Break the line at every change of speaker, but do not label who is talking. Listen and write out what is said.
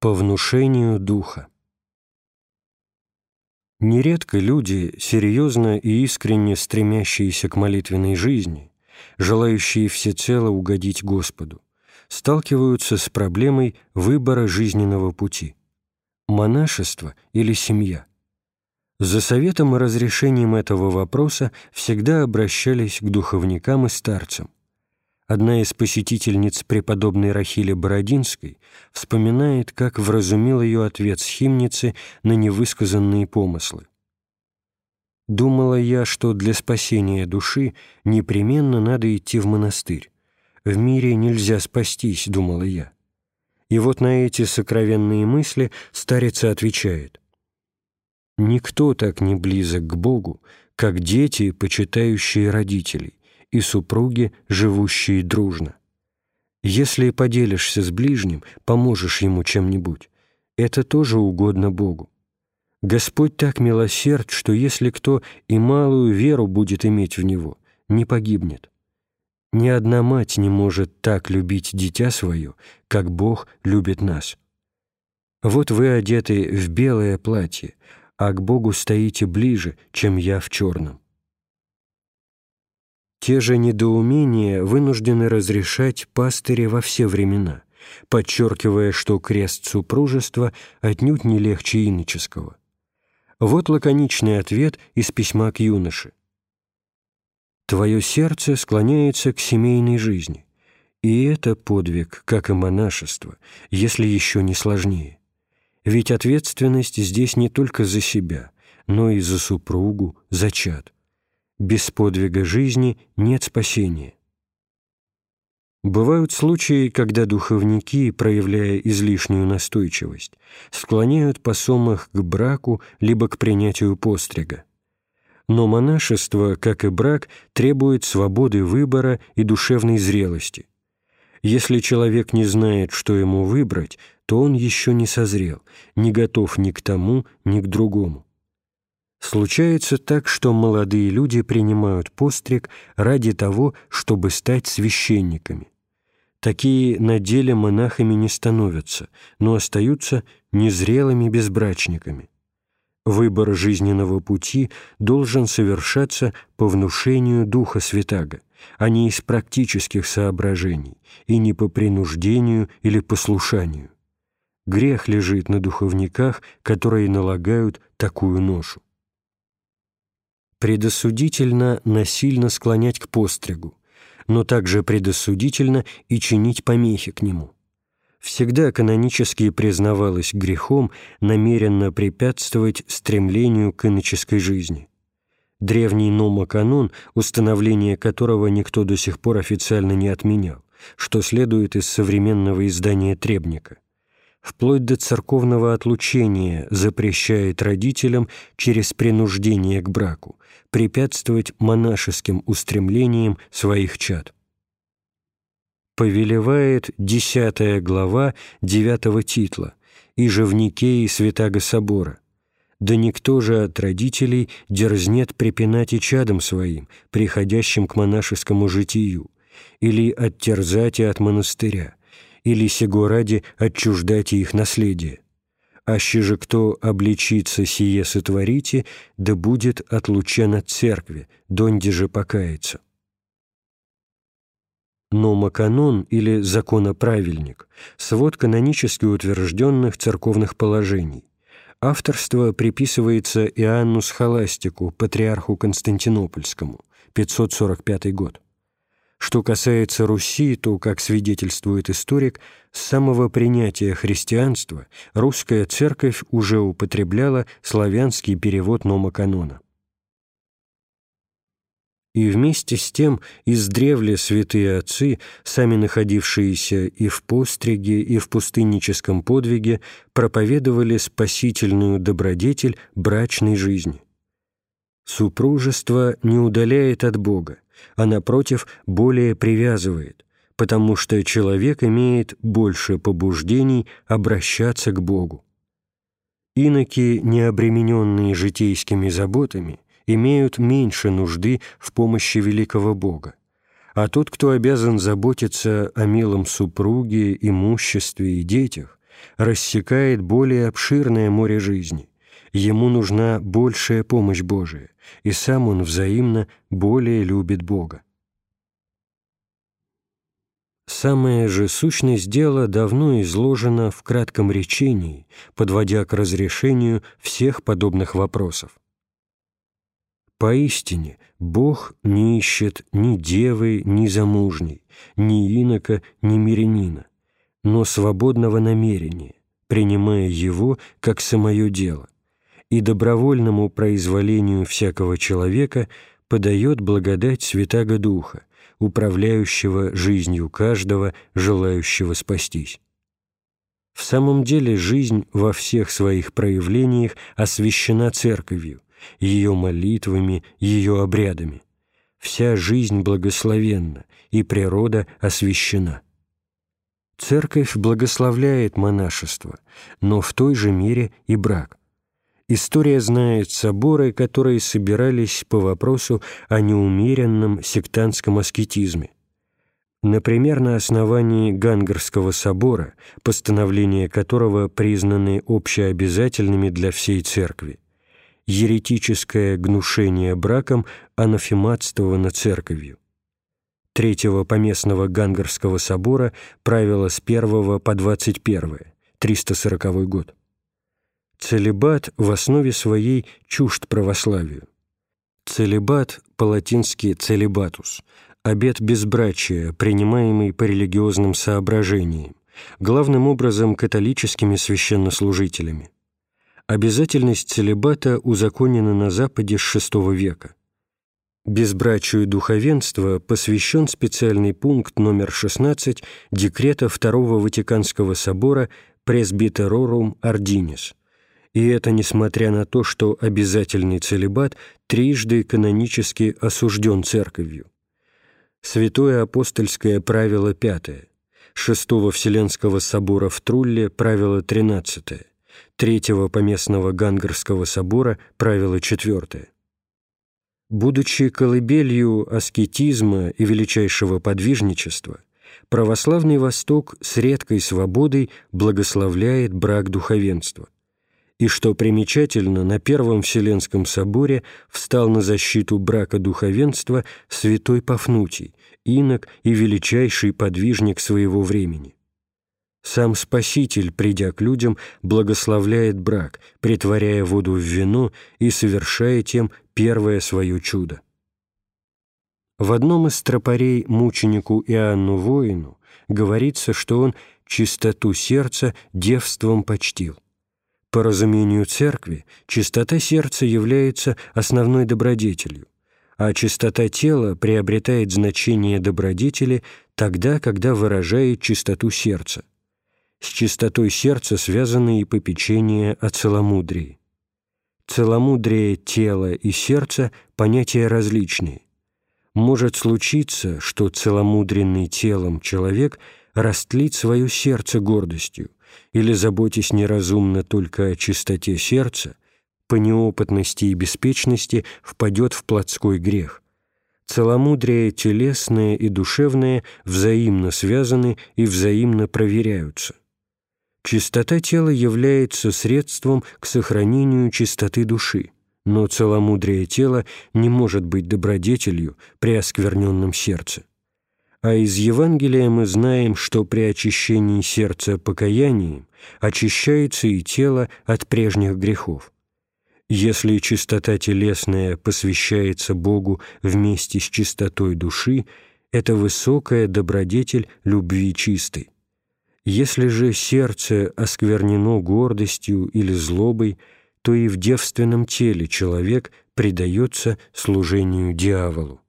По внушению духа. Нередко люди, серьезно и искренне стремящиеся к молитвенной жизни, желающие всецело угодить Господу, сталкиваются с проблемой выбора жизненного пути – монашество или семья. За советом и разрешением этого вопроса всегда обращались к духовникам и старцам. Одна из посетительниц преподобной Рахили Бородинской вспоминает, как вразумил ее ответ схимницы на невысказанные помыслы. «Думала я, что для спасения души непременно надо идти в монастырь. В мире нельзя спастись», — думала я. И вот на эти сокровенные мысли старица отвечает. «Никто так не близок к Богу, как дети, почитающие родителей и супруги, живущие дружно. Если поделишься с ближним, поможешь ему чем-нибудь, это тоже угодно Богу. Господь так милосерд, что если кто и малую веру будет иметь в Него, не погибнет. Ни одна мать не может так любить дитя свое, как Бог любит нас. Вот вы одеты в белое платье, а к Богу стоите ближе, чем я в черном. Те же недоумения вынуждены разрешать пастыри во все времена, подчеркивая, что крест супружества отнюдь не легче иноческого. Вот лаконичный ответ из письма к юноше. «Твое сердце склоняется к семейной жизни, и это подвиг, как и монашество, если еще не сложнее. Ведь ответственность здесь не только за себя, но и за супругу, за чад» без подвига жизни нет спасения. Бывают случаи, когда духовники, проявляя излишнюю настойчивость, склоняют посомых к браку либо к принятию пострига. Но монашество, как и брак, требует свободы выбора и душевной зрелости. Если человек не знает, что ему выбрать, то он еще не созрел, не готов ни к тому, ни к другому. Случается так, что молодые люди принимают постриг ради того, чтобы стать священниками. Такие на деле монахами не становятся, но остаются незрелыми безбрачниками. Выбор жизненного пути должен совершаться по внушению Духа Святаго, а не из практических соображений и не по принуждению или послушанию. Грех лежит на духовниках, которые налагают такую ношу предосудительно насильно склонять к постригу, но также предосудительно и чинить помехи к нему. Всегда канонически признавалось грехом намеренно препятствовать стремлению к иноческой жизни. Древний номоканон, установление которого никто до сих пор официально не отменял, что следует из современного издания Требника – вплоть до церковного отлучения запрещает родителям через принуждение к браку препятствовать монашеским устремлениям своих чад. Повелевает десятая глава девятого титла и же в Никее Святаго Собора. Да никто же от родителей дерзнет препинать и чадом своим, приходящим к монашескому житию, или оттерзать и от монастыря, или сего ради отчуждайте их наследие. Аще же кто обличится сие сотворите, да будет отлучен от церкви, донде же покается. Но Маканон или законоправильник – свод канонически утвержденных церковных положений. Авторство приписывается Иоанну Схоластику, патриарху Константинопольскому, 545 год. Что касается Руси, то, как свидетельствует историк, с самого принятия христианства русская церковь уже употребляла славянский перевод номоканона. И вместе с тем издревле святые отцы, сами находившиеся и в постриге, и в пустынническом подвиге, проповедовали спасительную добродетель брачной жизни. Супружество не удаляет от Бога, а, напротив, более привязывает, потому что человек имеет больше побуждений обращаться к Богу. Иноки, не обремененные житейскими заботами, имеют меньше нужды в помощи великого Бога, а тот, кто обязан заботиться о милом супруге, имуществе и детях, рассекает более обширное море жизни. Ему нужна большая помощь Божия, и сам он взаимно более любит Бога. Самая же сущность дела давно изложена в кратком речении, подводя к разрешению всех подобных вопросов. Поистине, Бог не ищет ни девы, ни замужней, ни инока, ни мирянина, но свободного намерения, принимая его как самое дело, и добровольному произволению всякого человека подает благодать Святаго Духа, управляющего жизнью каждого, желающего спастись. В самом деле жизнь во всех своих проявлениях освящена Церковью, ее молитвами, ее обрядами. Вся жизнь благословенна, и природа освящена. Церковь благословляет монашество, но в той же мере и брак. История знает соборы, которые собирались по вопросу о неумеренном сектантском аскетизме. Например, на основании Гангарского собора, постановления которого признаны общеобязательными для всей церкви. Еретическое гнушение браком анафематствовано церковью. Третьего поместного Гангарского собора правила с 1 по 21, 340 год. Целебат в основе своей чужд православию. Целебат, по-латински «целебатус», обет безбрачия, принимаемый по религиозным соображениям, главным образом католическими священнослужителями. Обязательность целебата узаконена на Западе с VI века. Безбрачию духовенства посвящен специальный пункт номер 16 декрета Второго Ватиканского собора «Presbyterorum Ordinis», и это несмотря на то, что обязательный целебат трижды канонически осужден Церковью. Святое апостольское правило пятое, Шестого Вселенского собора в Трулле правило тринадцатое, Третьего Поместного Гангарского собора правило четвертое. Будучи колыбелью аскетизма и величайшего подвижничества, православный Восток с редкой свободой благословляет брак духовенства – и, что примечательно, на Первом Вселенском соборе встал на защиту брака духовенства святой Пафнутий, инок и величайший подвижник своего времени. Сам Спаситель, придя к людям, благословляет брак, притворяя воду в вино и совершая тем первое свое чудо. В одном из тропарей мученику Иоанну Воину говорится, что он чистоту сердца девством почтил. По разумению Церкви, чистота сердца является основной добродетелью, а чистота тела приобретает значение добродетели тогда, когда выражает чистоту сердца. С чистотой сердца связаны и попечения о целомудрии. Целомудрие тела и сердца – понятия различные. Может случиться, что целомудренный телом человек растлит свое сердце гордостью, или, заботясь неразумно только о чистоте сердца, по неопытности и беспечности впадет в плотской грех. Целомудрие телесное и душевное взаимно связаны и взаимно проверяются. Чистота тела является средством к сохранению чистоты души, но целомудрие тела не может быть добродетелью при оскверненном сердце а из Евангелия мы знаем, что при очищении сердца покаянием очищается и тело от прежних грехов. Если чистота телесная посвящается Богу вместе с чистотой души, это высокая добродетель любви чистой. Если же сердце осквернено гордостью или злобой, то и в девственном теле человек предается служению дьяволу.